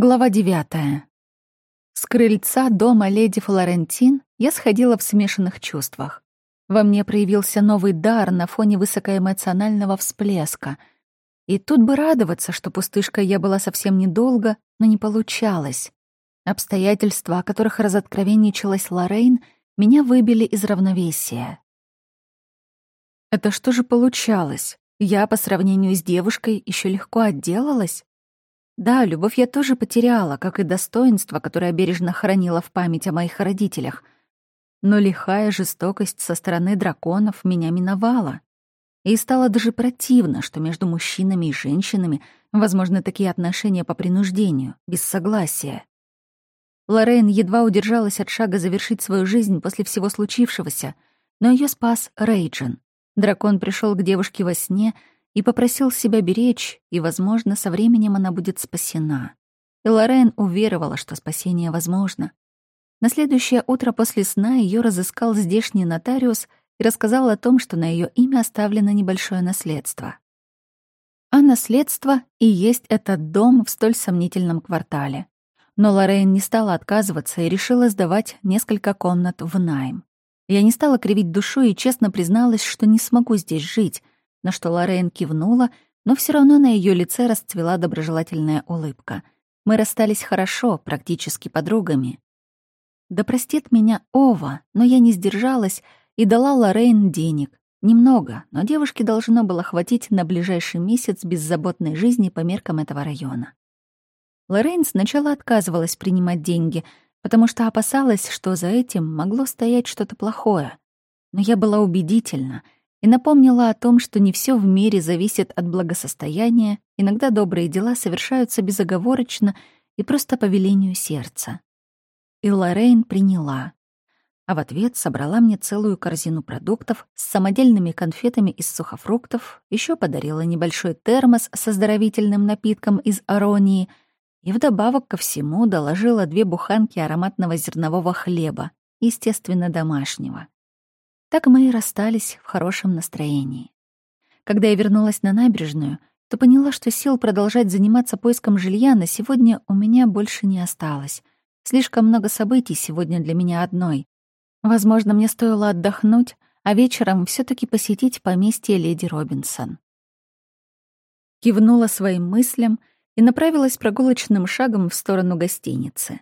Глава девятая. С крыльца дома леди Флорентин я сходила в смешанных чувствах. Во мне проявился новый дар на фоне высокоэмоционального всплеска. И тут бы радоваться, что пустышкой я была совсем недолго, но не получалось. Обстоятельства, о которых разоткровенничалась Лоррейн, меня выбили из равновесия. Это что же получалось? Я по сравнению с девушкой еще легко отделалась? Да, любовь я тоже потеряла, как и достоинство, которое бережно хранила в память о моих родителях. Но лихая жестокость со стороны драконов меня миновала. И стало даже противно, что между мужчинами и женщинами возможны такие отношения по принуждению, без согласия. Лоррейн едва удержалась от шага завершить свою жизнь после всего случившегося, но ее спас Рейджин. Дракон пришел к девушке во сне — и попросил себя беречь, и, возможно, со временем она будет спасена. И Лорен уверовала, что спасение возможно. На следующее утро после сна ее разыскал здешний нотариус и рассказал о том, что на ее имя оставлено небольшое наследство. А наследство и есть этот дом в столь сомнительном квартале. Но Лорен не стала отказываться и решила сдавать несколько комнат в найм. Я не стала кривить душу и честно призналась, что не смогу здесь жить — на что Лорен кивнула, но все равно на ее лице расцвела доброжелательная улыбка. Мы расстались хорошо, практически подругами. Да простит меня Ова, но я не сдержалась и дала Лорен денег. Немного, но девушке должно было хватить на ближайший месяц беззаботной жизни по меркам этого района. Лорен сначала отказывалась принимать деньги, потому что опасалась, что за этим могло стоять что-то плохое. Но я была убедительна — и напомнила о том, что не все в мире зависит от благосостояния, иногда добрые дела совершаются безоговорочно и просто по велению сердца. И Лоррейн приняла, а в ответ собрала мне целую корзину продуктов с самодельными конфетами из сухофруктов, еще подарила небольшой термос с оздоровительным напитком из аронии и вдобавок ко всему доложила две буханки ароматного зернового хлеба, естественно, домашнего. Так мы и расстались в хорошем настроении. Когда я вернулась на набережную, то поняла, что сил продолжать заниматься поиском жилья на сегодня у меня больше не осталось. Слишком много событий сегодня для меня одной. Возможно, мне стоило отдохнуть, а вечером все таки посетить поместье леди Робинсон. Кивнула своим мыслям и направилась прогулочным шагом в сторону гостиницы.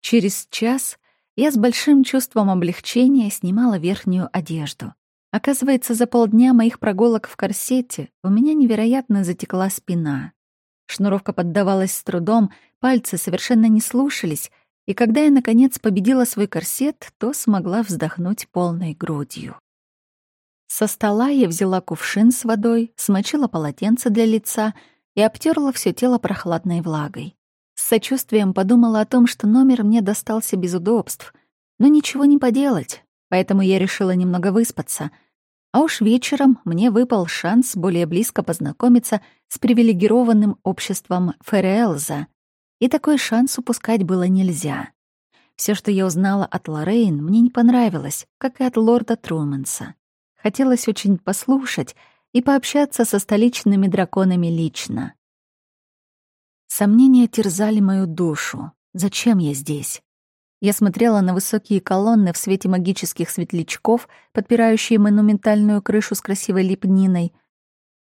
Через час я с большим чувством облегчения снимала верхнюю одежду. Оказывается, за полдня моих прогулок в корсете у меня невероятно затекла спина. Шнуровка поддавалась с трудом, пальцы совершенно не слушались, и когда я, наконец, победила свой корсет, то смогла вздохнуть полной грудью. Со стола я взяла кувшин с водой, смочила полотенце для лица и обтерла все тело прохладной влагой. Сочувствием подумала о том, что номер мне достался без удобств. Но ничего не поделать, поэтому я решила немного выспаться. А уж вечером мне выпал шанс более близко познакомиться с привилегированным обществом Фериэлза. И такой шанс упускать было нельзя. Все, что я узнала от Лоррейн, мне не понравилось, как и от лорда Трумэнса. Хотелось очень послушать и пообщаться со столичными драконами лично. Сомнения терзали мою душу. Зачем я здесь? Я смотрела на высокие колонны в свете магических светлячков, подпирающие монументальную крышу с красивой лепниной.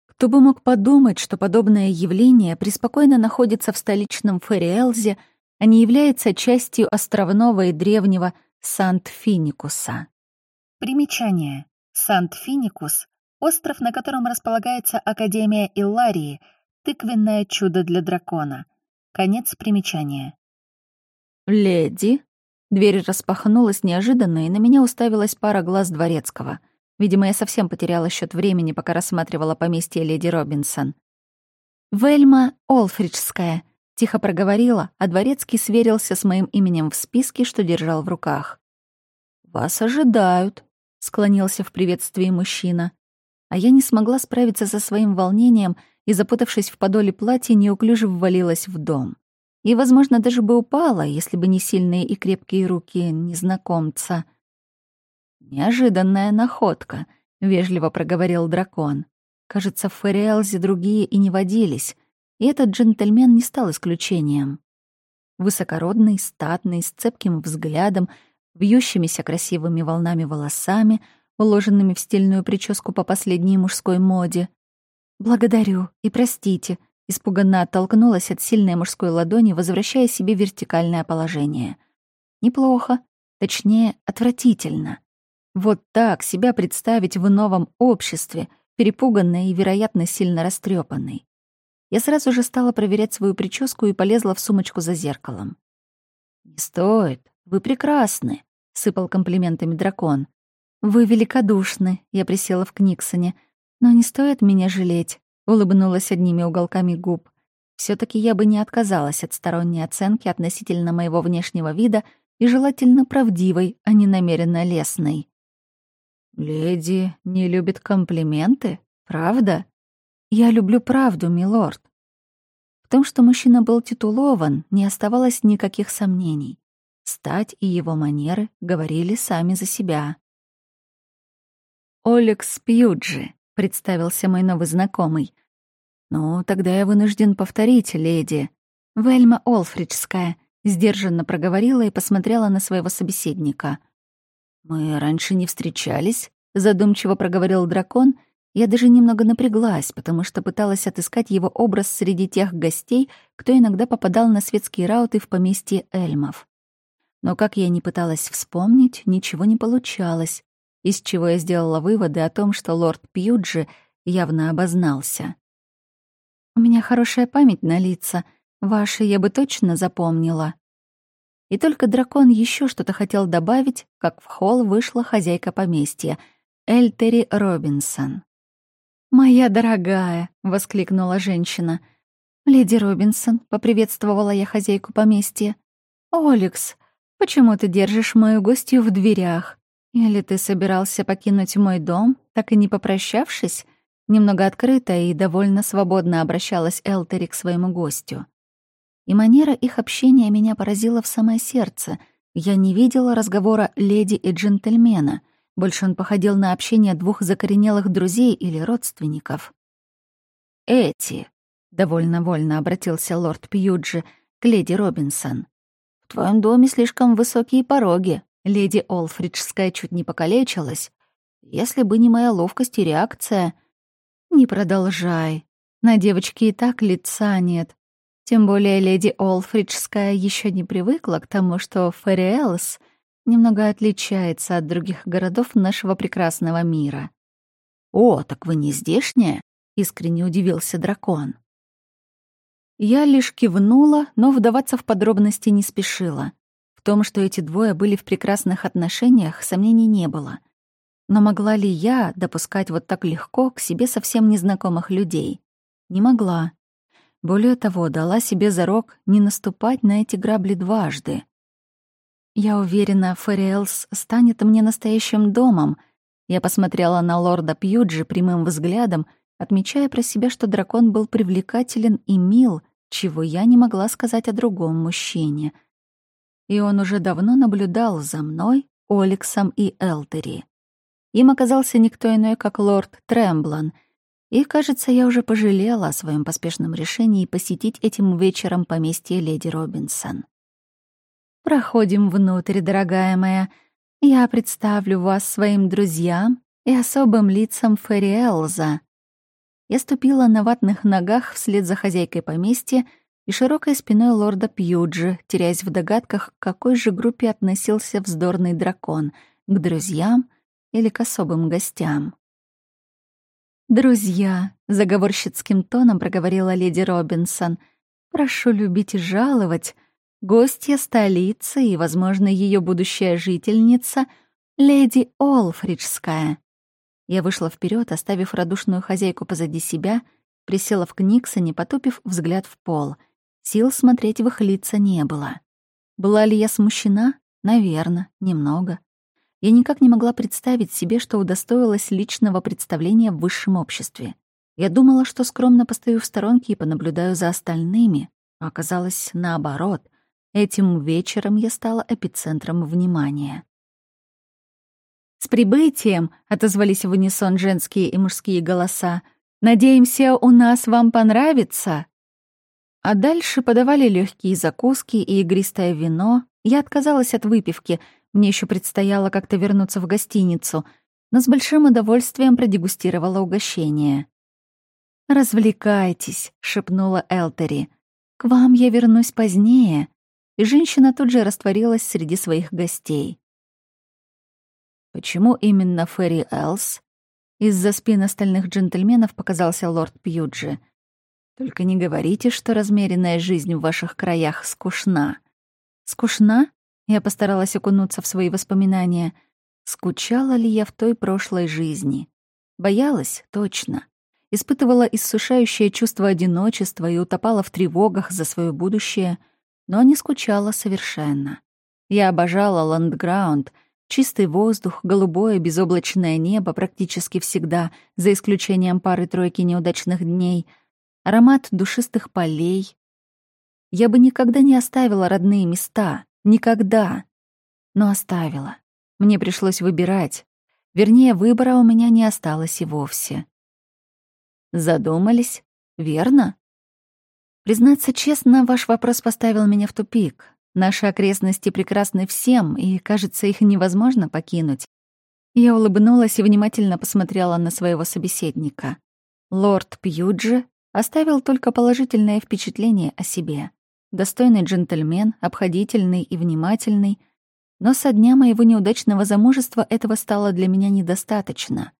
Кто бы мог подумать, что подобное явление преспокойно находится в столичном Фериэлзе, а не является частью островного и древнего Сант-Финикуса. Примечание. Сант-Финикус — остров, на котором располагается Академия Илларии — Тыквенное чудо для дракона. Конец примечания. «Леди?» Дверь распахнулась неожиданно, и на меня уставилась пара глаз дворецкого. Видимо, я совсем потеряла счет времени, пока рассматривала поместье леди Робинсон. «Вельма Олфриджская», — тихо проговорила, а дворецкий сверился с моим именем в списке, что держал в руках. «Вас ожидают», — склонился в приветствии мужчина. А я не смогла справиться со своим волнением и, запутавшись в подоле платья, неуклюже ввалилась в дом. И, возможно, даже бы упала, если бы не сильные и крепкие руки незнакомца. «Неожиданная находка», — вежливо проговорил дракон. Кажется, в Фериэлзе другие и не водились, и этот джентльмен не стал исключением. Высокородный, статный, с цепким взглядом, вьющимися красивыми волнами волосами, уложенными в стильную прическу по последней мужской моде. «Благодарю и простите», — испуганно оттолкнулась от сильной мужской ладони, возвращая себе вертикальное положение. «Неплохо, точнее, отвратительно. Вот так себя представить в новом обществе, перепуганной и, вероятно, сильно растрепанной. Я сразу же стала проверять свою прическу и полезла в сумочку за зеркалом. «Не стоит, вы прекрасны», — сыпал комплиментами дракон. «Вы великодушны», — я присела в Книксоне. «Но не стоит меня жалеть», — улыбнулась одними уголками губ. все таки я бы не отказалась от сторонней оценки относительно моего внешнего вида и желательно правдивой, а не намеренно лесной. «Леди не любит комплименты, правда?» «Я люблю правду, милорд». В том, что мужчина был титулован, не оставалось никаких сомнений. Стать и его манеры говорили сами за себя. «Олекс Пьюджи», — представился мой новый знакомый. «Ну, тогда я вынужден повторить, леди. Вельма Олфриджская», — сдержанно проговорила и посмотрела на своего собеседника. «Мы раньше не встречались», — задумчиво проговорил дракон — я даже немного напряглась, потому что пыталась отыскать его образ среди тех гостей, кто иногда попадал на светские рауты в поместье Эльмов. Но как я не пыталась вспомнить, ничего не получалось, из чего я сделала выводы о том, что лорд Пьюджи явно обознался. «У меня хорошая память на лица, ваши я бы точно запомнила». И только дракон еще что-то хотел добавить, как в холл вышла хозяйка поместья, Эльтери Робинсон. «Моя дорогая!» — воскликнула женщина. «Леди Робинсон», — поприветствовала я хозяйку поместья. «Олекс, почему ты держишь мою гостью в дверях? Или ты собирался покинуть мой дом, так и не попрощавшись?» Немного открыто и довольно свободно обращалась Элтери к своему гостю. И манера их общения меня поразила в самое сердце. Я не видела разговора леди и джентльмена — больше он походил на общение двух закоренелых друзей или родственников. «Эти», — довольно вольно обратился лорд Пьюджи к леди Робинсон, — «в твоем доме слишком высокие пороги. Леди Олфриджская чуть не покалечилась. Если бы не моя ловкость и реакция...» «Не продолжай. На девочке и так лица нет. Тем более леди Олфриджская еще не привыкла к тому, что Фэриэлс — немного отличается от других городов нашего прекрасного мира. «О, так вы не здешняя?» — искренне удивился дракон. Я лишь кивнула, но вдаваться в подробности не спешила. В том, что эти двое были в прекрасных отношениях, сомнений не было. Но могла ли я допускать вот так легко к себе совсем незнакомых людей? Не могла. Более того, дала себе зарок не наступать на эти грабли дважды. Я уверена, Фэриэлс станет мне настоящим домом. Я посмотрела на лорда Пьюджи прямым взглядом, отмечая про себя, что дракон был привлекателен и мил, чего я не могла сказать о другом мужчине. И он уже давно наблюдал за мной, Оликсом и Элтери. Им оказался никто иной, как лорд Тремблан, и, кажется, я уже пожалела о своем поспешном решении посетить этим вечером поместье леди Робинсон. Проходим внутрь, дорогая моя. Я представлю вас своим друзьям и особым лицам Фериэлза. Я ступила на ватных ногах вслед за хозяйкой поместья и широкой спиной лорда Пьюджи, теряясь в догадках, к какой же группе относился вздорный дракон — к друзьям или к особым гостям. «Друзья», — заговорщицким тоном проговорила леди Робинсон, — «прошу любить и жаловать», — гостья столицы и, возможно, ее будущая жительница, леди Олфриджская. Я вышла вперед, оставив радушную хозяйку позади себя, присела в Книксоне, потупив взгляд в пол. Сил смотреть в их лица не было. Была ли я смущена? Наверно, немного. Я никак не могла представить себе, что удостоилась личного представления в высшем обществе. Я думала, что скромно постою в сторонке и понаблюдаю за остальными, а оказалось наоборот. Этим вечером я стала эпицентром внимания. «С прибытием!» — отозвались в унисон женские и мужские голоса. «Надеемся, у нас вам понравится!» А дальше подавали легкие закуски и игристое вино. Я отказалась от выпивки, мне еще предстояло как-то вернуться в гостиницу, но с большим удовольствием продегустировала угощение. «Развлекайтесь», — шепнула Элтери. «К вам я вернусь позднее». И женщина тут же растворилась среди своих гостей. «Почему именно Ферри Элс?» Из-за спин остальных джентльменов показался лорд Пьюджи — только не говорите, что размеренная жизнь в ваших краях скучна. Скучна? Я постаралась окунуться в свои воспоминания. Скучала ли я в той прошлой жизни? Боялась? Точно. Испытывала иссушающее чувство одиночества и утопала в тревогах за свое будущее, но не скучала совершенно. Я обожала ландграунд, чистый воздух, голубое безоблачное небо практически всегда, за исключением пары-тройки неудачных дней — аромат душистых полей. Я бы никогда не оставила родные места. Никогда. Но оставила. Мне пришлось выбирать. Вернее, выбора у меня не осталось и вовсе. Задумались? Верно? Признаться честно, ваш вопрос поставил меня в тупик. Наши окрестности прекрасны всем, и, кажется, их невозможно покинуть. Я улыбнулась и внимательно посмотрела на своего собеседника. Лорд Пьюджи Оставил только положительное впечатление о себе. Достойный джентльмен, обходительный и внимательный. Но со дня моего неудачного замужества этого стало для меня недостаточно.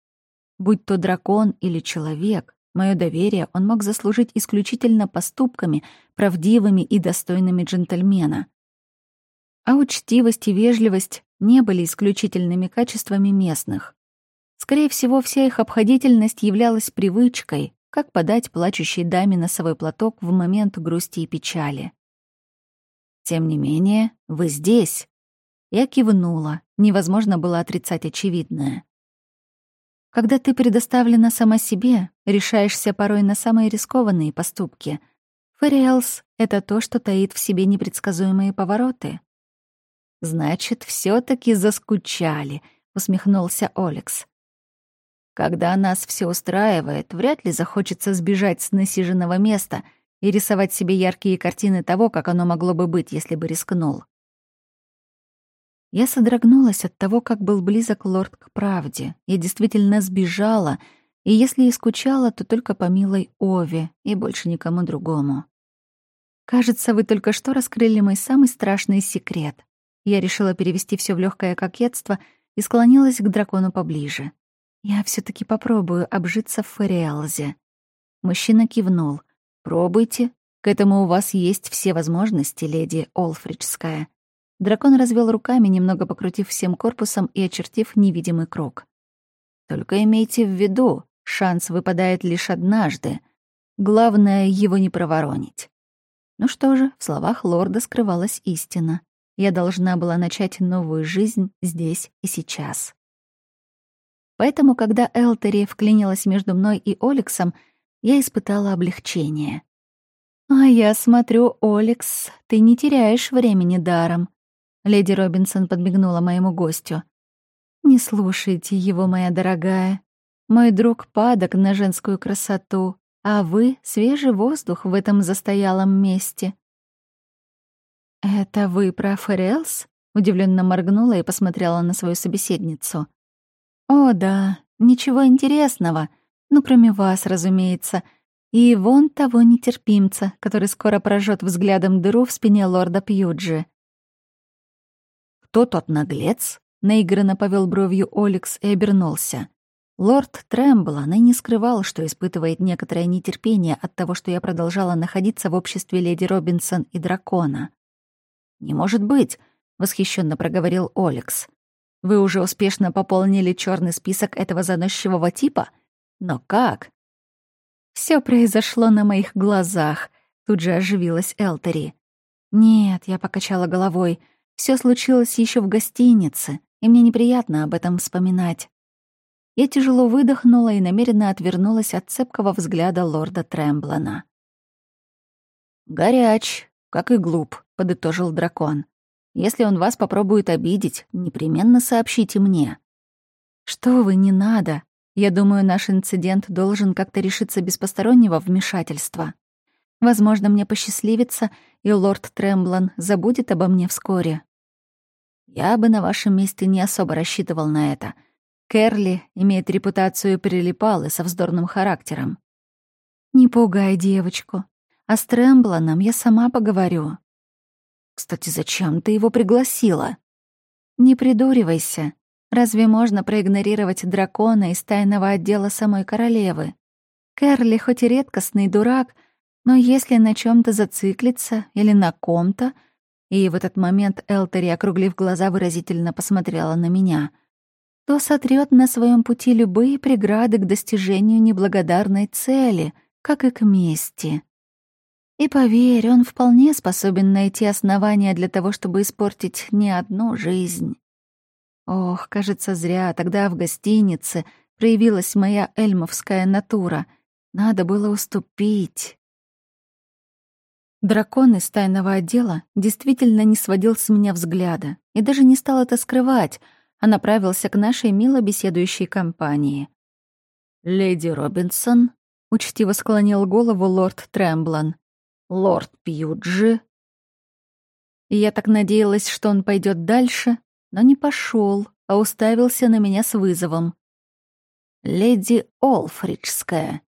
Будь то дракон или человек, мое доверие он мог заслужить исключительно поступками, правдивыми и достойными джентльмена. А учтивость и вежливость не были исключительными качествами местных. Скорее всего, вся их обходительность являлась привычкой, как подать плачущей даме носовой платок в момент грусти и печали. «Тем не менее, вы здесь». Я кивнула. Невозможно было отрицать очевидное. Когда ты предоставлена сама себе, решаешься порой на самые рискованные поступки. Фэриэлс — это то, что таит в себе непредсказуемые повороты. «Значит, все таки заскучали», — усмехнулся Олекс. Когда нас все устраивает, вряд ли захочется сбежать с насиженного места и рисовать себе яркие картины того, как оно могло бы быть, если бы рискнул. Я содрогнулась от того, как был близок лорд к правде. Я действительно сбежала, и если и скучала, то только по милой Ове и больше никому другому. Кажется, вы только что раскрыли мой самый страшный секрет. Я решила перевести все в легкое кокетство и склонилась к дракону поближе. Я все таки попробую обжиться в Фериалзе. Мужчина кивнул. Пробуйте. К этому у вас есть все возможности, леди Олфриджская. Дракон развел руками, немного покрутив всем корпусом и очертив невидимый круг. Только имейте в виду, шанс выпадает лишь однажды. Главное, его не проворонить. Ну что же, в словах лорда скрывалась истина. Я должна была начать новую жизнь здесь и сейчас. Поэтому, когда Элтери вклинилась между мной и Оликсом, я испытала облегчение. «А я смотрю, Оликс, ты не теряешь времени даром», — леди Робинсон подмигнула моему гостю. «Не слушайте его, моя дорогая. Мой друг падок на женскую красоту, а вы — свежий воздух в этом застоялом месте». «Это вы про Ферелс?» — удивленно моргнула и посмотрела на свою собеседницу. «О, да, ничего интересного. Ну, кроме вас, разумеется. И вон того нетерпимца, который скоро прожжет взглядом дыру в спине лорда Пьюджи». «Кто тот наглец?» — наигранно повел бровью Оликс и обернулся. Лорд Трэмблан и не скрывал, что испытывает некоторое нетерпение от того, что я продолжала находиться в обществе леди Робинсон и дракона. «Не может быть!» — восхищенно проговорил Оликс. Вы уже успешно пополнили черный список этого заносчивого типа? Но как? Все произошло на моих глазах, тут же оживилась Элтери. Нет, я покачала головой. Все случилось еще в гостинице, и мне неприятно об этом вспоминать. Я тяжело выдохнула и намеренно отвернулась от цепкого взгляда лорда Трэмблана. «Горяч, как и глуп», — подытожил дракон. Если он вас попробует обидеть, непременно сообщите мне». «Что вы, не надо. Я думаю, наш инцидент должен как-то решиться без постороннего вмешательства». Возможно, мне посчастливится, и лорд Тремблан забудет обо мне вскоре. Я бы на вашем месте не особо рассчитывал на это. Керли имеет репутацию прилипалы со вздорным характером. Не пугай девочку. А с Трембланом я сама поговорю. Кстати, зачем ты его пригласила? Не придуривайся. Разве можно проигнорировать дракона из тайного отдела самой королевы? Керли хоть и редкостный дурак, но если на чем то зациклиться или на ком-то, и в этот момент Элтери, округлив глаза, выразительно посмотрела на меня, то сотрет на своем пути любые преграды к достижению неблагодарной цели, как и к мести. И поверь, он вполне способен найти основания для того, чтобы испортить не одну жизнь. Ох, кажется, зря тогда в гостинице проявилась моя эльмовская натура. Надо было уступить. Дракон из тайного отдела действительно не сводил с меня взгляда и даже не стал это скрывать, а направился к нашей мило беседующей компании. «Леди Робинсон», — учтиво склонил голову лорд Трэмблан, «лорд Пьюджи». И я так надеялась, что он пойдет дальше, но не пошел, а уставился на меня с вызовом. «Леди Олфриджская»,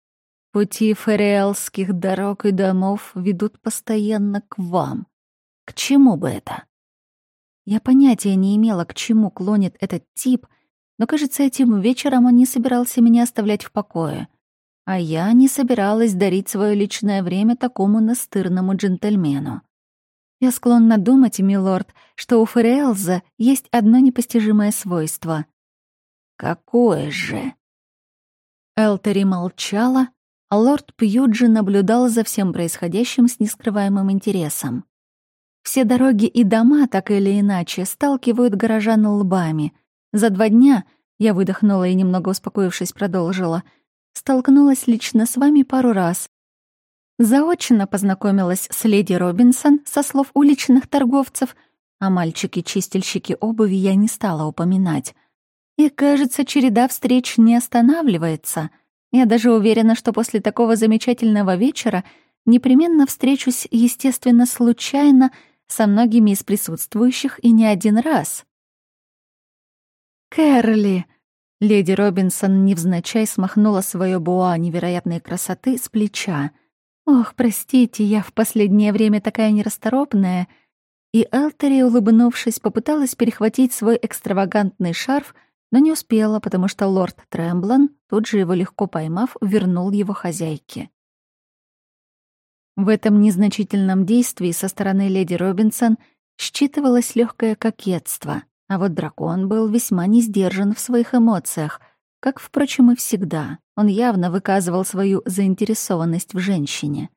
Пути фериалских дорог и домов ведут постоянно к вам. К чему бы это? Я понятия не имела, к чему клонит этот тип, но, кажется, этим вечером он не собирался меня оставлять в покое. А я не собиралась дарить свое личное время такому настырному джентльмену. Я склонна думать, милорд, что у Фериэлза есть одно непостижимое свойство. «Какое же?» Элтери молчала, а лорд Пьюджи наблюдал за всем происходящим с нескрываемым интересом. Все дороги и дома, так или иначе, сталкивают горожан лбами. За два дня, я выдохнула и, немного успокоившись, продолжила, столкнулась лично с вами пару раз. Заочно познакомилась с леди Робинсон со слов уличных торговцев, а мальчики-чистильщики обуви я не стала упоминать. И, кажется, череда встреч не останавливается — я даже уверена, что после такого замечательного вечера непременно встречусь, естественно, случайно со многими из присутствующих и не один раз. «Кэрли!» Леди Робинсон невзначай смахнула свое буа невероятной красоты с плеча. «Ох, простите, я в последнее время такая нерасторопная». И Элтери, улыбнувшись, попыталась перехватить свой экстравагантный шарф — но не успела, потому что лорд Тремблан, тут же его легко поймав, вернул его хозяйке. В этом незначительном действии со стороны леди Робинсон считывалось легкое кокетство, а вот дракон был весьма не сдержан в своих эмоциях, как, впрочем, и всегда. Он явно выказывал свою заинтересованность в женщине.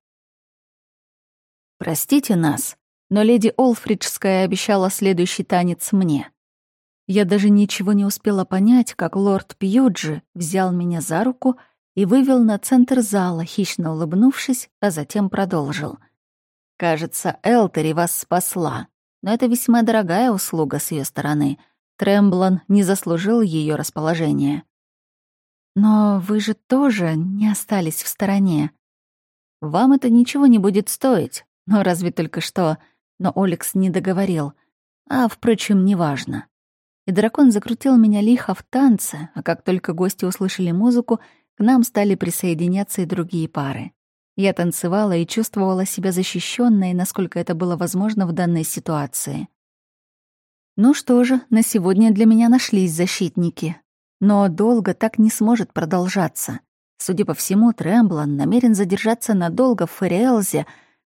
«Простите нас, но леди Олфриджская обещала следующий танец мне», я даже ничего не успела понять, как лорд Пьюджи взял меня за руку и вывел на центр зала, хищно улыбнувшись, а затем продолжил. «Кажется, Элтери вас спасла, но это весьма дорогая услуга с ее стороны. Тремблан не заслужил ее расположения». «Но вы же тоже не остались в стороне». «Вам это ничего не будет стоить, но разве только что...» Но Олекс не договорил. А, впрочем, неважно и дракон закрутил меня лихо в танце, а как только гости услышали музыку, к нам стали присоединяться и другие пары. Я танцевала и чувствовала себя защищенной, насколько это было возможно в данной ситуации. Ну что же, на сегодня для меня нашлись защитники. Но долго так не сможет продолжаться. Судя по всему, Трэмблан намерен задержаться надолго в Фериэлзе,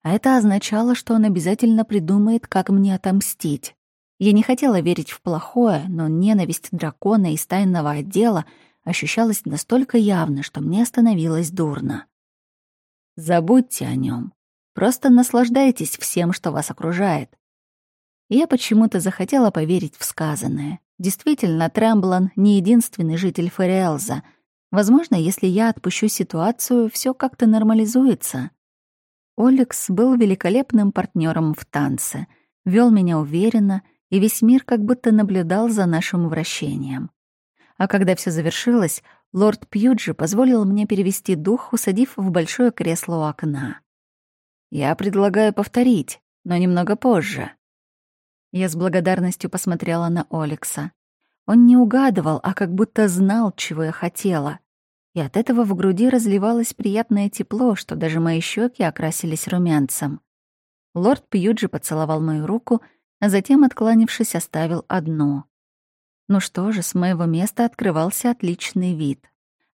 а это означало, что он обязательно придумает, как мне отомстить. Я не хотела верить в плохое, но ненависть дракона из тайного отдела ощущалась настолько явно, что мне становилось дурно. Забудьте о нем. Просто наслаждайтесь всем, что вас окружает. Я почему-то захотела поверить в сказанное. Действительно, Трэмблан не единственный житель Фериэлза. Возможно, если я отпущу ситуацию, все как-то нормализуется. Олекс был великолепным партнером в танце, вел меня уверенно — и весь мир как будто наблюдал за нашим вращением. А когда все завершилось, лорд Пьюджи позволил мне перевести дух, усадив в большое кресло у окна. Я предлагаю повторить, но немного позже. Я с благодарностью посмотрела на Олекса. Он не угадывал, а как будто знал, чего я хотела. И от этого в груди разливалось приятное тепло, что даже мои щеки окрасились румянцем. Лорд Пьюджи поцеловал мою руку, а затем, откланившись, оставил одну. Ну что же, с моего места открывался отличный вид.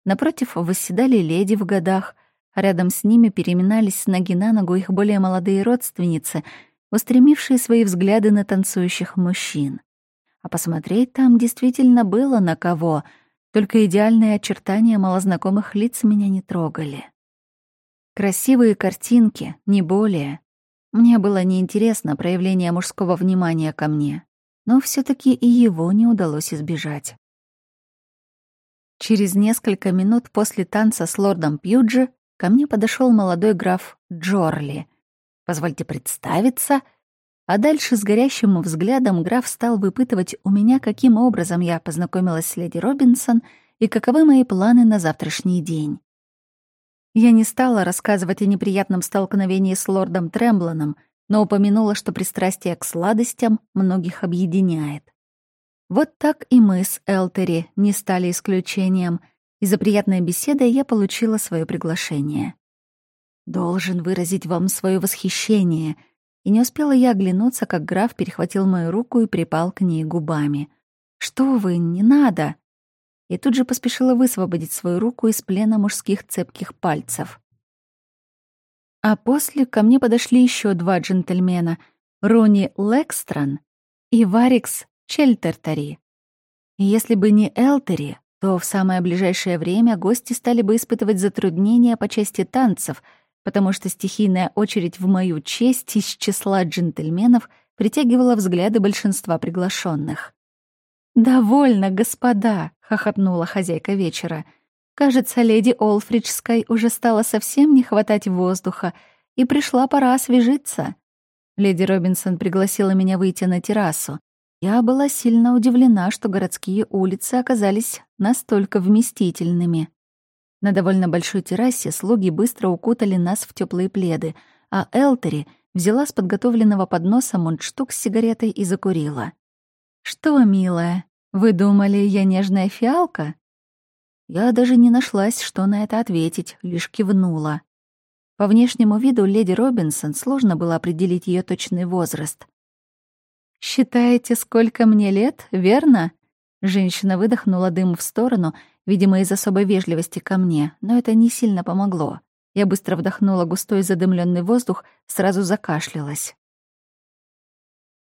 Напротив восседали леди в годах, а рядом с ними переминались с ноги на ногу их более молодые родственницы, устремившие свои взгляды на танцующих мужчин. А посмотреть там действительно было на кого, только идеальные очертания малознакомых лиц меня не трогали. Красивые картинки, не более. Мне было неинтересно проявление мужского внимания ко мне но все таки и его не удалось избежать. Через несколько минут после танца с лордом Пьюджи ко мне подошел молодой граф Джорли. «Позвольте представиться», а дальше с горящим взглядом граф стал выпытывать у меня, каким образом я познакомилась с леди Робинсон и каковы мои планы на завтрашний день. Я не стала рассказывать о неприятном столкновении с лордом Тремблоном, но упомянула, что пристрастие к сладостям многих объединяет. Вот так и мы с Элтери не стали исключением. Из-за приятной беседы я получила свое приглашение. «Должен выразить вам свое восхищение», и не успела я оглянуться, как граф перехватил мою руку и припал к ней губами. «Что вы, не надо!» И тут же поспешила высвободить свою руку из плена мужских цепких пальцев. А после ко мне подошли еще два джентльмена — Руни Лекстран и Варикс Чельтертари. И если бы не Элтери, то в самое ближайшее время гости стали бы испытывать затруднения по части танцев, потому что стихийная очередь в мою честь из числа джентльменов притягивала взгляды большинства приглашенных. «Довольно, господа!» — хохотнула хозяйка вечера — Кажется, леди Олфриджской уже стало совсем не хватать воздуха, и пришла пора освежиться. Леди Робинсон пригласила меня выйти на террасу. Я была сильно удивлена, что городские улицы оказались настолько вместительными. На довольно большой террасе слуги быстро укутали нас в теплые пледы, а Элтери взяла с подготовленного подноса мундштук с сигаретой и закурила. «Что, милая, вы думали, я нежная фиалка?» Я даже не нашлась, что на это ответить, лишь кивнула. По внешнему виду леди Робинсон сложно было определить ее точный возраст. «Считаете, сколько мне лет, верно?» Женщина выдохнула дым в сторону, видимо, из особой вежливости ко мне, но это не сильно помогло. Я быстро вдохнула густой задымленный воздух, сразу закашлялась.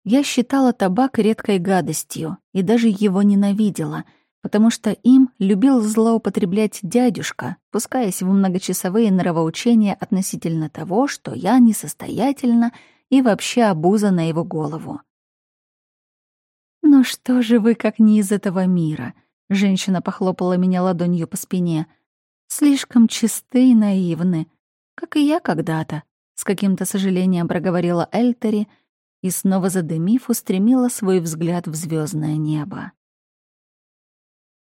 Я считала табак редкой гадостью и даже его ненавидела — потому что им любил злоупотреблять дядюшка, пускаясь в многочасовые нравоучения относительно того, что я несостоятельна и вообще обуза на его голову. «Ну что же вы, как не из этого мира?» — женщина похлопала меня ладонью по спине. «Слишком чисты и наивны, как и я когда-то», — с каким-то сожалением проговорила Эльтери и, снова задымив, устремила свой взгляд в звездное небо.